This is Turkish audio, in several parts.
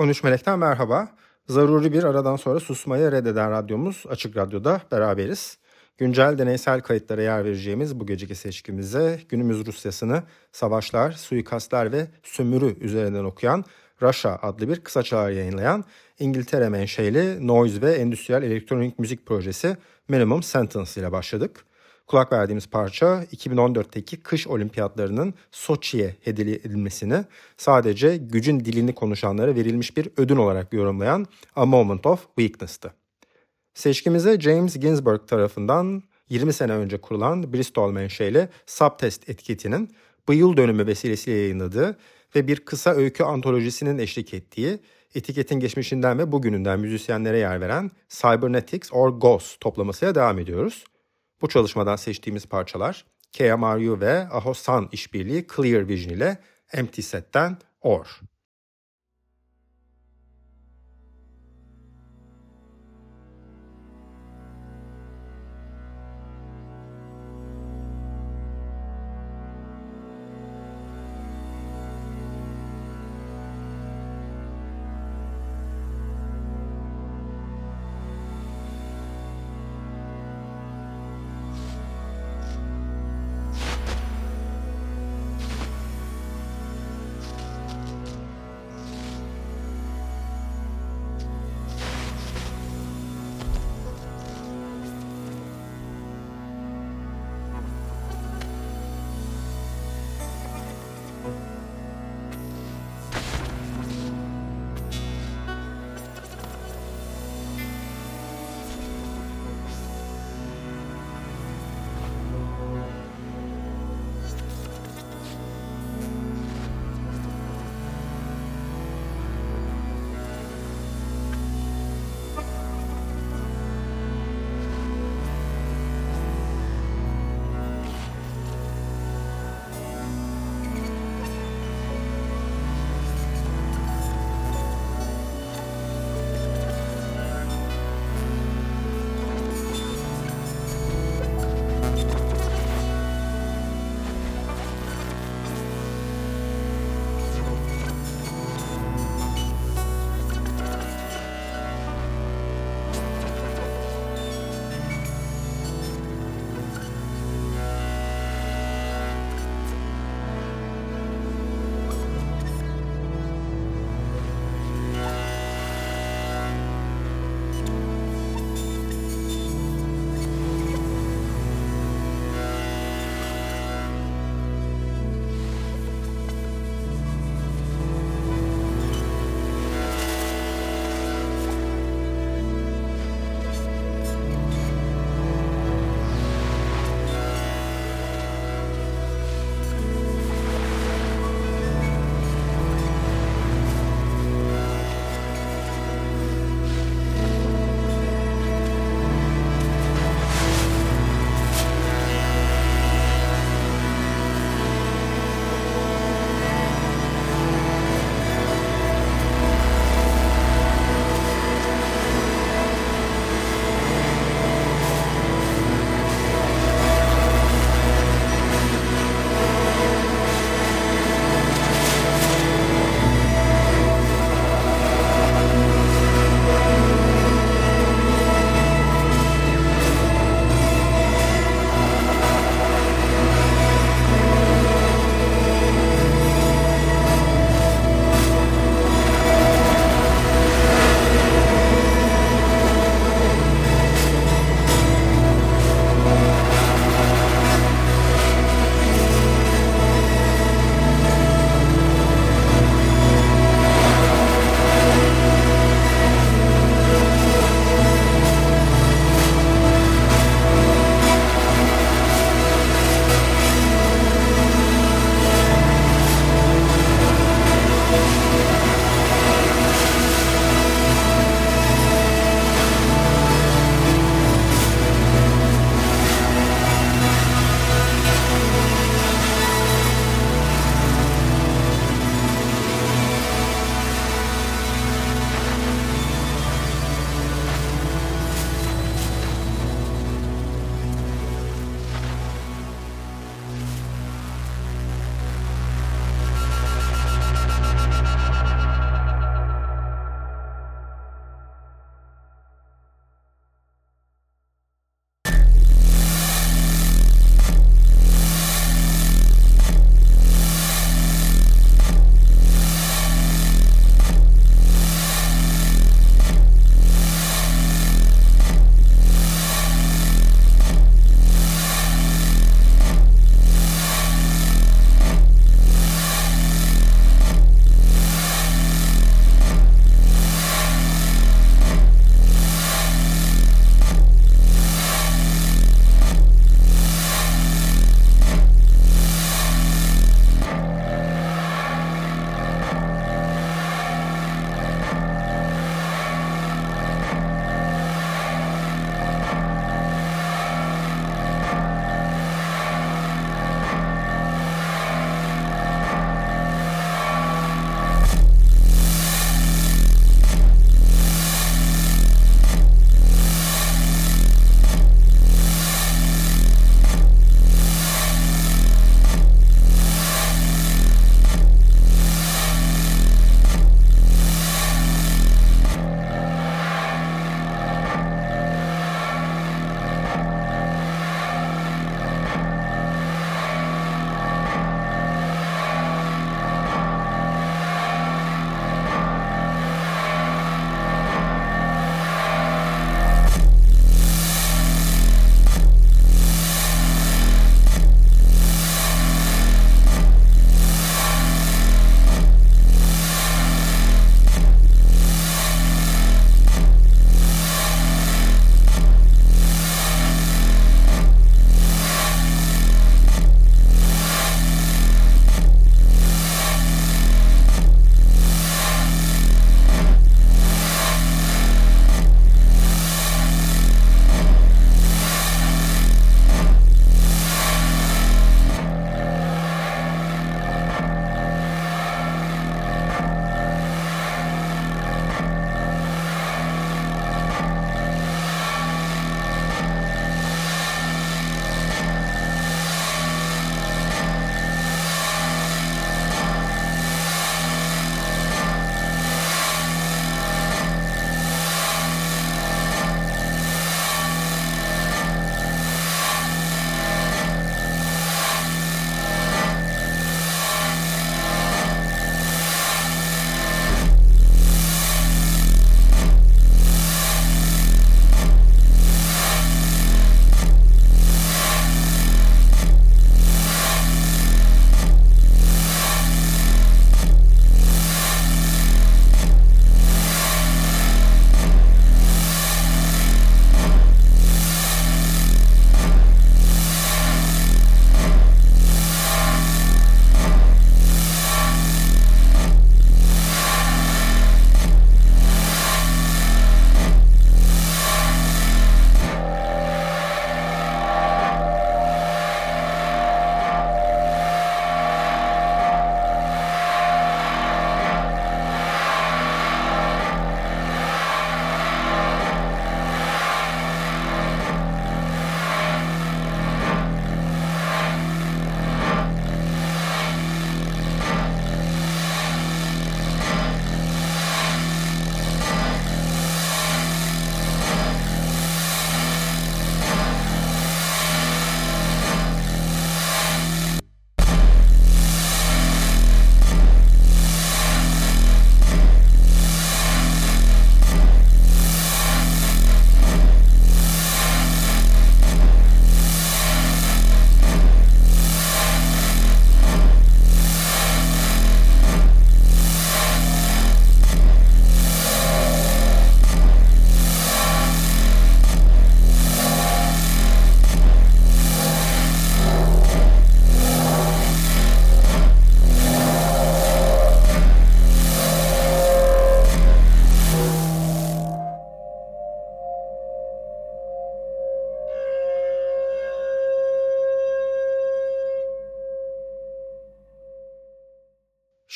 13 Melek'ten merhaba. Zaruri bir aradan sonra susmayı reddeden radyomuz Açık Radyo'da beraberiz. Güncel deneysel kayıtlara yer vereceğimiz bu geceki seçkimize günümüz Rusyasını savaşlar, suikastlar ve sömürü üzerinden okuyan Russia adlı bir kısa çağrı yayınlayan İngiltere menşeli noise ve endüstriyel elektronik müzik projesi Minimum Sentence ile başladık. Kulak verdiğimiz parça 2014'teki kış olimpiyatlarının Soçi'ye hediye edilmesini sadece gücün dilini konuşanlara verilmiş bir ödün olarak yorumlayan A Moment of Weakness'tı. Seçkimize James Ginsberg tarafından 20 sene önce kurulan Bristol menşeli Subtest etiketinin bu yıl dönümü vesilesiyle yayınladığı ve bir kısa öykü antolojisinin eşlik ettiği etiketin geçmişinden ve bugününden müzisyenlere yer veren Cybernetics or Ghost toplamasıyla devam ediyoruz. Bu çalışmadan seçtiğimiz parçalar KMRU ve Ahosan işbirliği Clear Vision ile Empty Set'ten Or.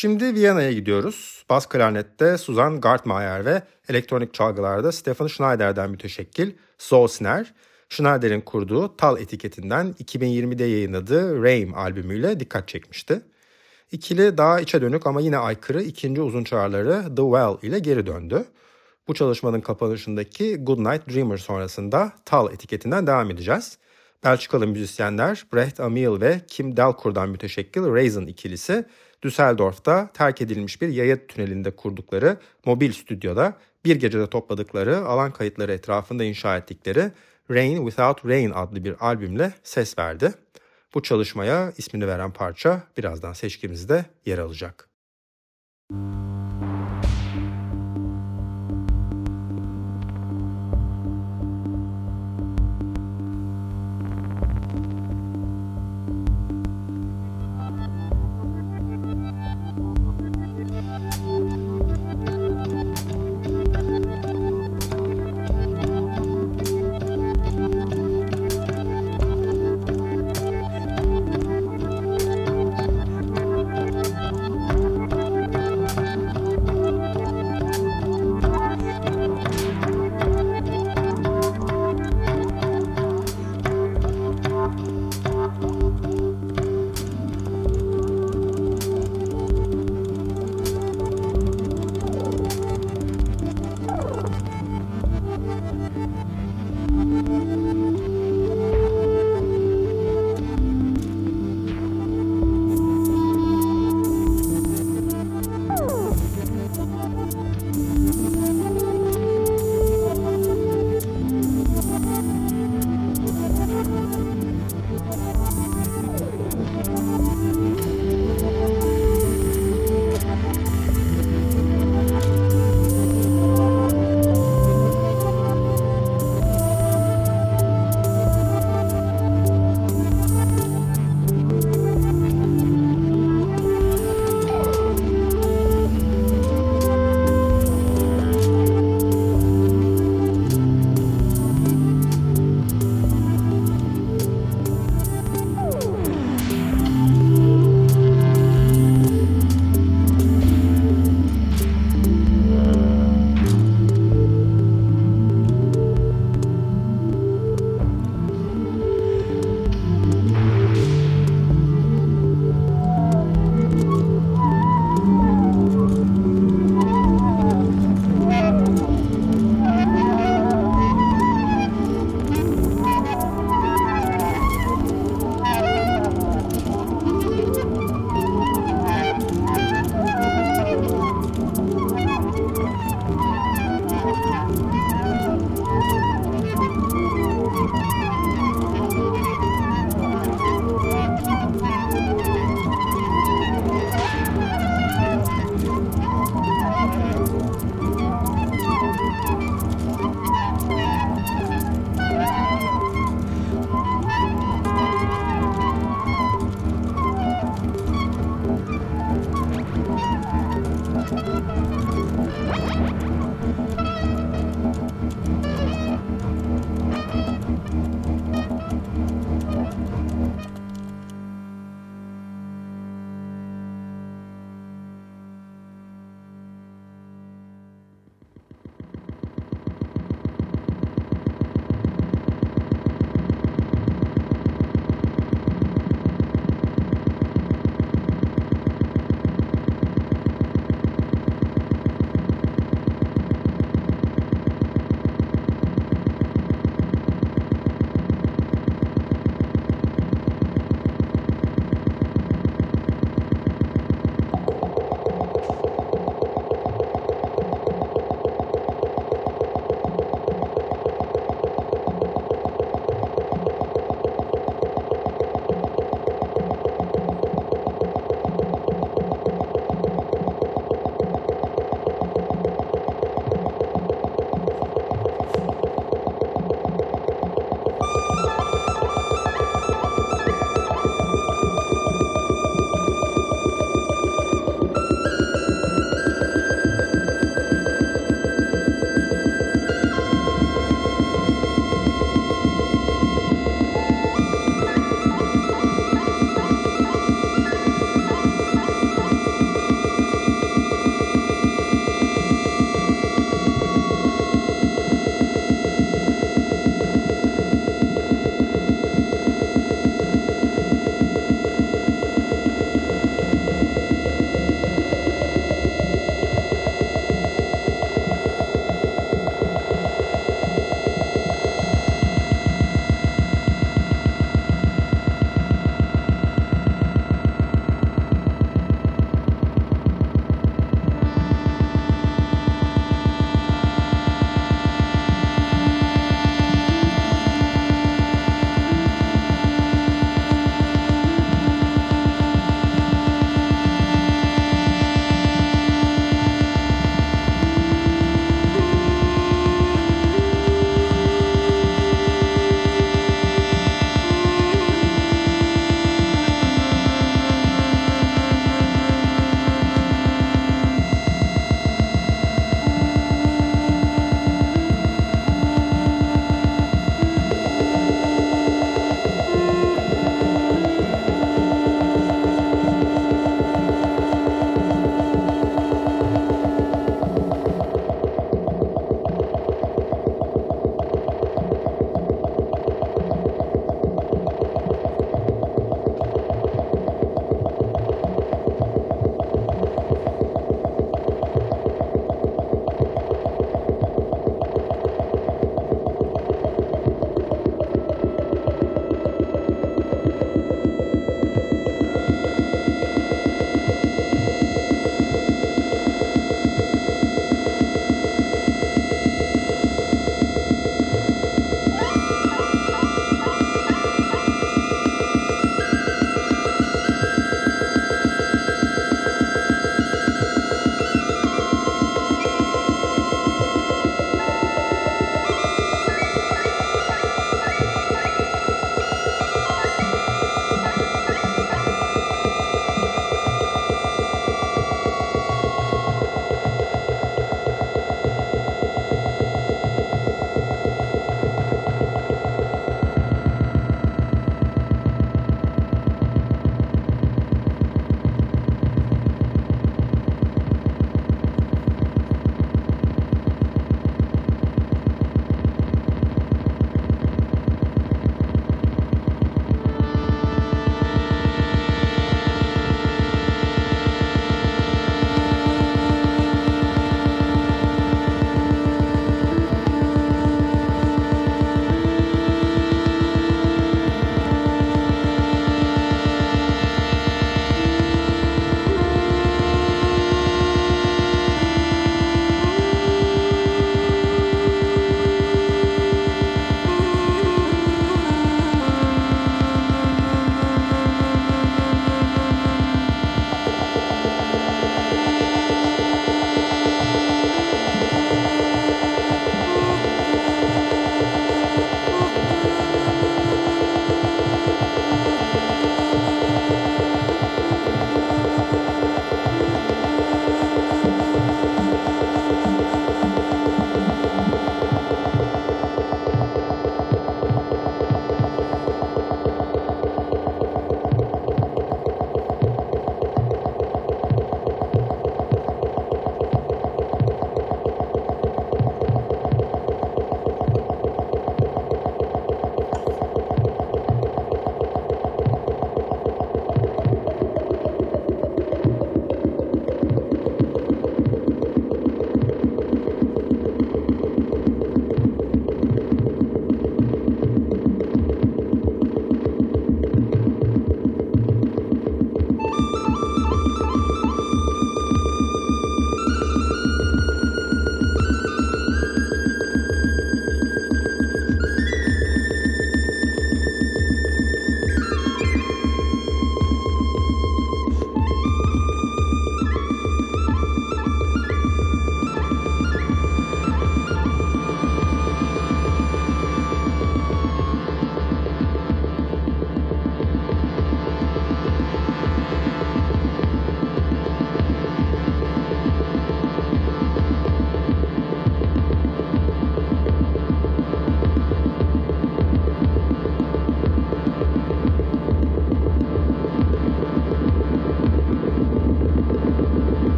Şimdi Viyana'ya gidiyoruz. Bas klarnette Suzan Gartmeier ve elektronik çalgılarda Stefan Schneider'den müteşekkil Zolsner, Schneider'in kurduğu Tal etiketinden 2020'de yayınladığı Rain albümüyle dikkat çekmişti. İkili daha içe dönük ama yine aykırı ikinci uzun çağrıları The Well ile geri döndü. Bu çalışmanın kapanışındaki Good Night Dreamer sonrasında Tal etiketinden devam edeceğiz. Belçikalı müzisyenler Brecht Amiel ve Kim Delcour'dan müteşekkil Raisin ikilisi Düsseldorf'ta terk edilmiş bir yaya tünelinde kurdukları mobil stüdyoda bir gecede topladıkları alan kayıtları etrafında inşa ettikleri Rain Without Rain adlı bir albümle ses verdi. Bu çalışmaya ismini veren parça birazdan seçkimizde yer alacak. Müzik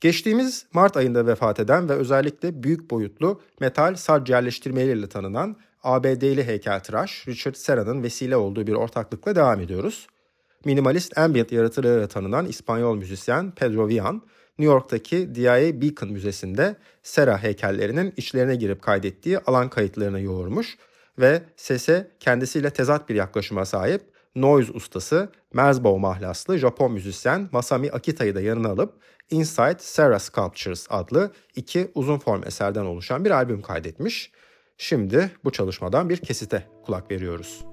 Geçtiğimiz Mart ayında vefat eden ve özellikle büyük boyutlu metal sac yerleştirmeleriyle tanınan ABD'li heykeltıraş Richard Serra'nın vesile olduğu bir ortaklıkla devam ediyoruz. Minimalist ambient yaratıcılığıyla tanınan İspanyol müzisyen Pedro Vian, New York'taki DIA Beacon Müzesi'nde Serra heykellerinin içlerine girip kaydettiği alan kayıtlarını yoğurmuş ve sese kendisiyle tezat bir yaklaşıma sahip noise ustası Merzbow mahlaslı Japon müzisyen Masami Akita'yı da yanına alıp Inside Serra Sculptures adlı iki uzun form eserden oluşan bir albüm kaydetmiş. Şimdi bu çalışmadan bir kesite kulak veriyoruz.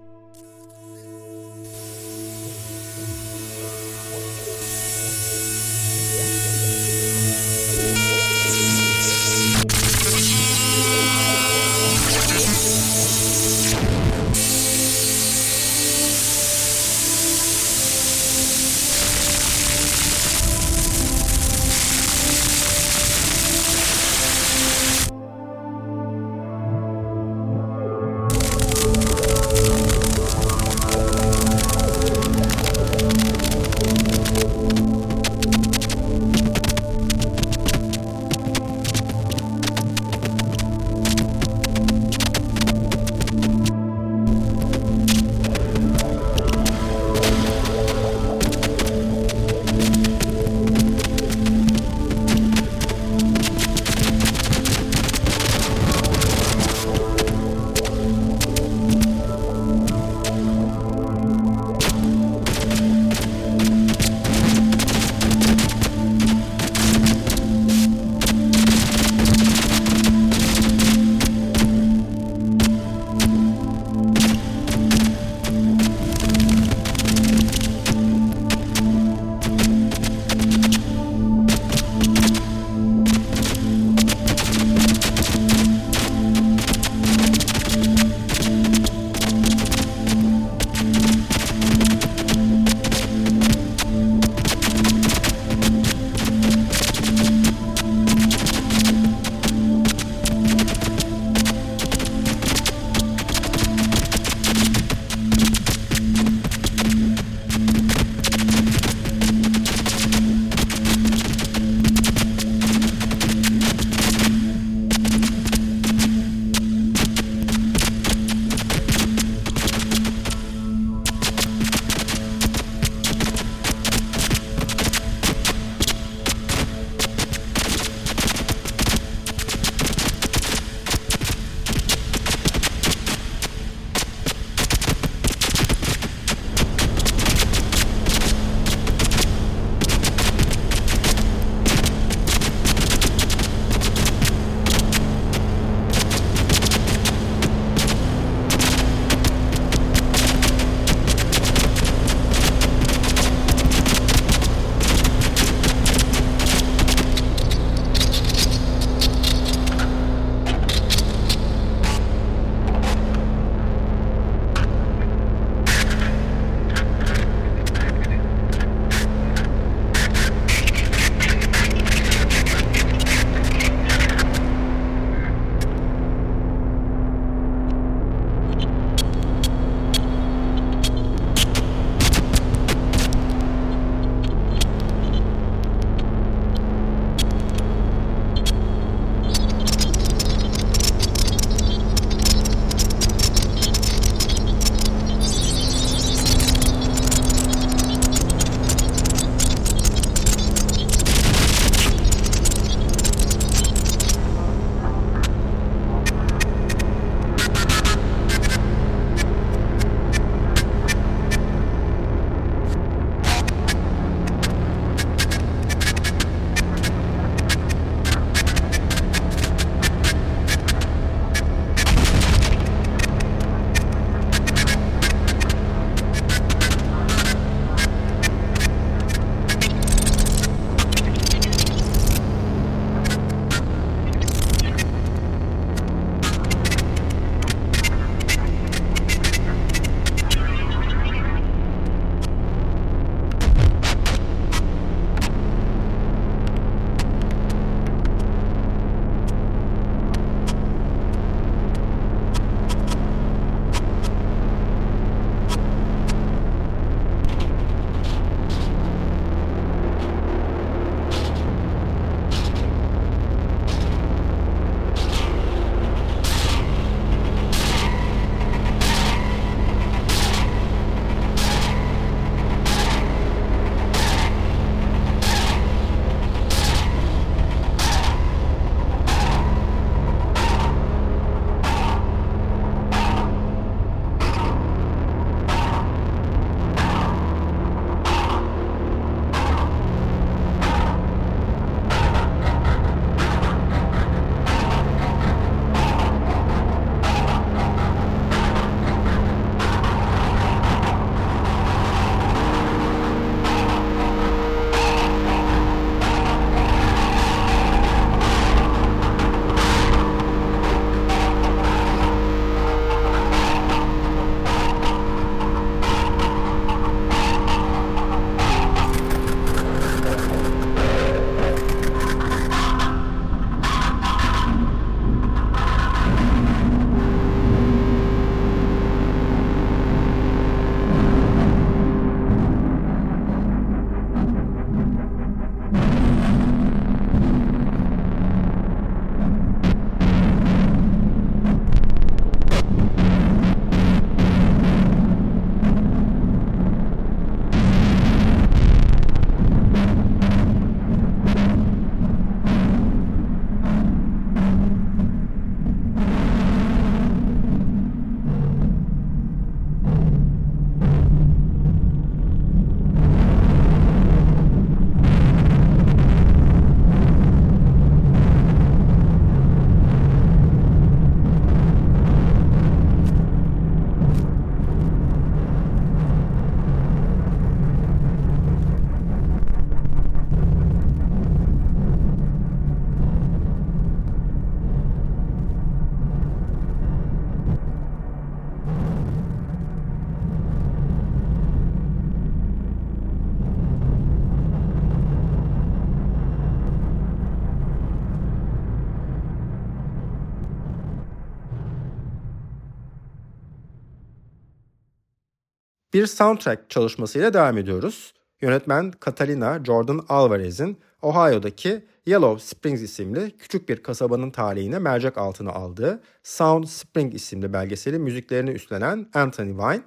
Bir soundtrack çalışmasıyla devam ediyoruz. Yönetmen Catalina Jordan Alvarez'in Ohio'daki Yellow Springs isimli küçük bir kasabanın talihine mercek altına aldığı Sound Spring isimli belgeseli müziklerini üstlenen Anthony Vine,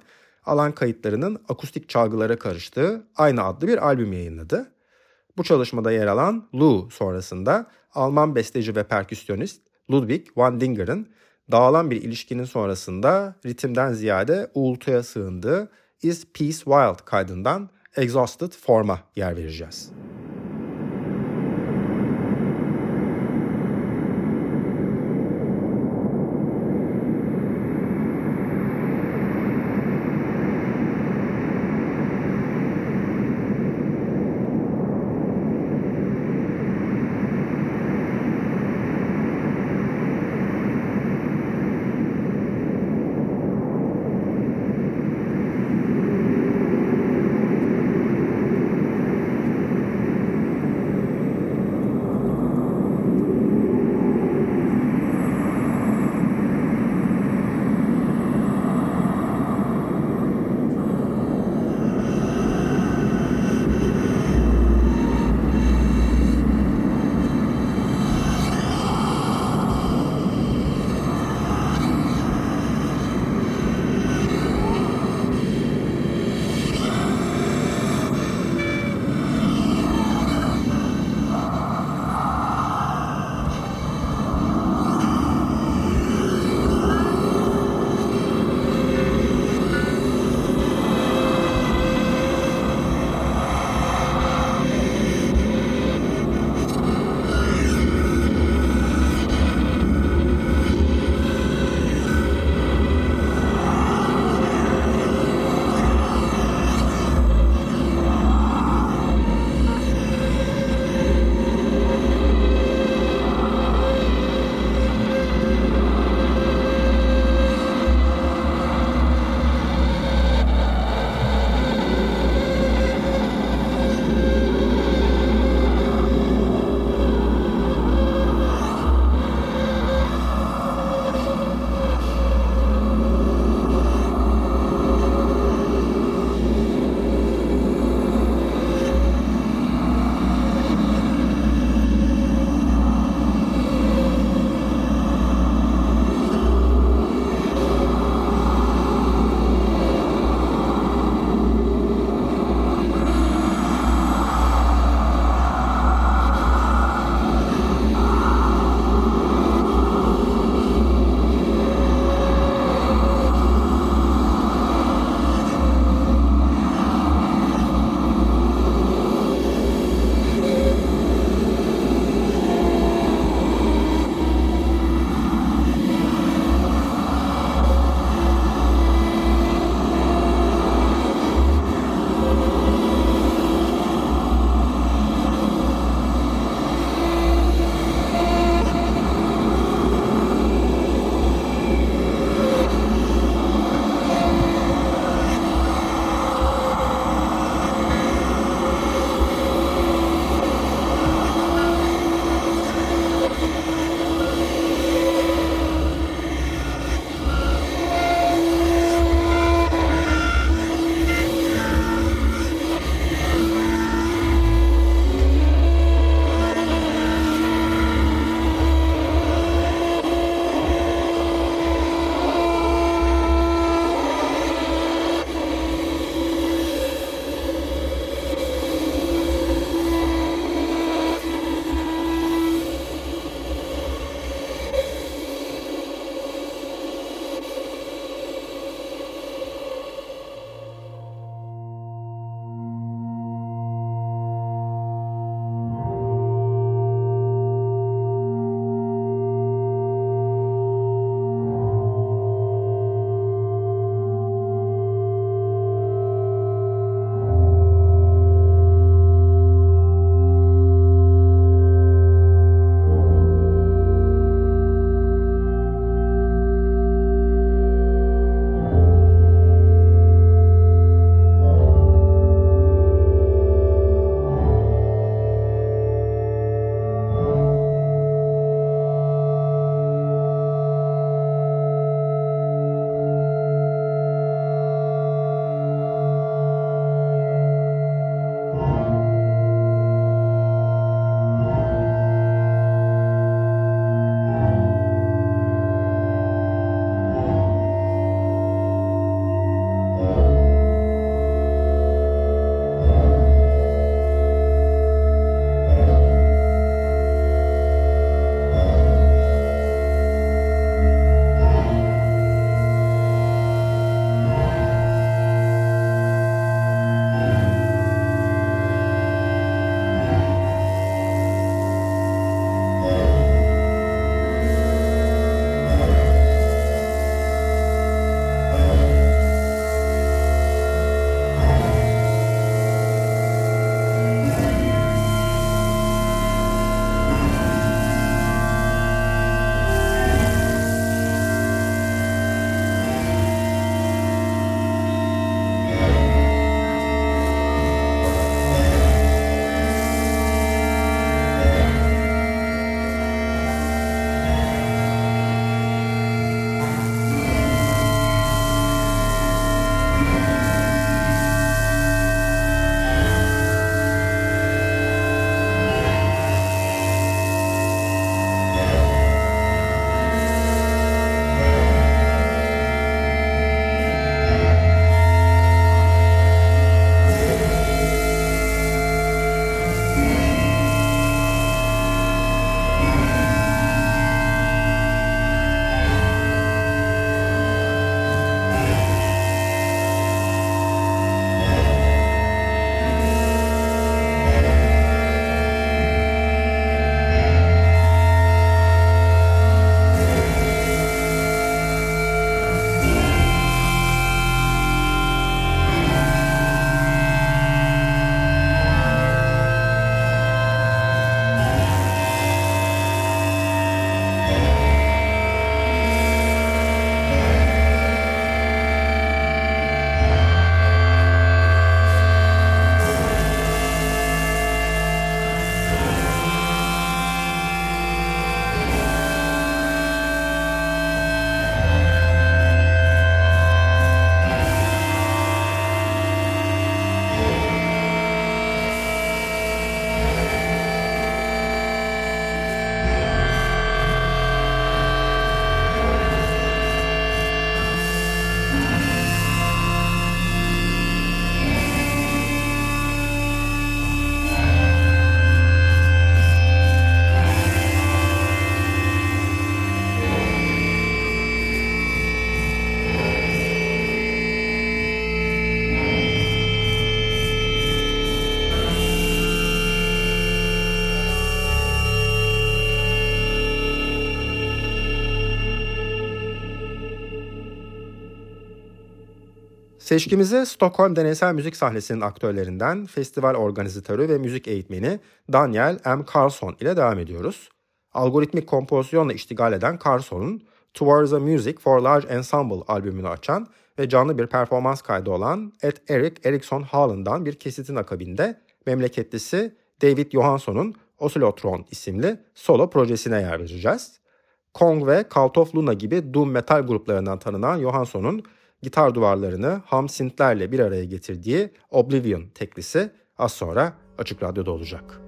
alan kayıtlarının akustik çalgılara karıştığı aynı adlı bir albüm yayınladı. Bu çalışmada yer alan Lou sonrasında Alman besteci ve perküsyonist Ludwig van Dinger'ın dağılan bir ilişkinin sonrasında ritimden ziyade uğultuya sığındığı Is Peace Wild kaydından Exhausted Form'a yer vereceğiz. Seçkimizi Stockholm deneysel müzik sahnesinin aktörlerinden festival organizatörü ve müzik eğitmeni Daniel M. Carlson ile devam ediyoruz. Algoritmik kompozisyonla iştigal eden Carlson'un Towards a Music for Large Ensemble albümünü açan ve canlı bir performans kaydı olan Ed Eric Erickson Haaland'dan bir kesitin akabinde memleketlisi David Johansson'un Oscillotron isimli solo projesine yer vereceğiz. Kong ve Cult of Luna gibi doom metal gruplarından tanınan Johansson'un gitar duvarlarını ham synthlerle bir araya getirdiği Oblivion teklisi az sonra Açık Radyo'da olacak.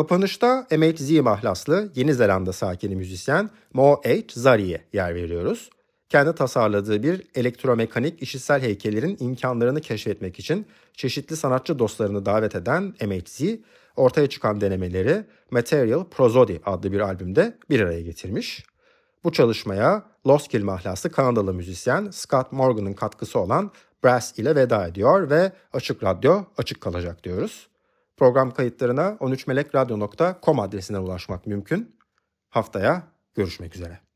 Kapanışta MHZ mahlaslı Yeni Zelanda sakini müzisyen Mo H. Zari'ye yer veriyoruz. Kendi tasarladığı bir elektromekanik işitsel heykellerin imkanlarını keşfetmek için çeşitli sanatçı dostlarını davet eden MHZ, ortaya çıkan denemeleri Material Prosody adlı bir albümde bir araya getirmiş. Bu çalışmaya Loskill mahlası Kanadalı müzisyen Scott Morgan'ın katkısı olan Brass ile veda ediyor ve Açık Radyo açık kalacak diyoruz. Program kayıtlarına 13melekradyo.com adresine ulaşmak mümkün. Haftaya görüşmek üzere.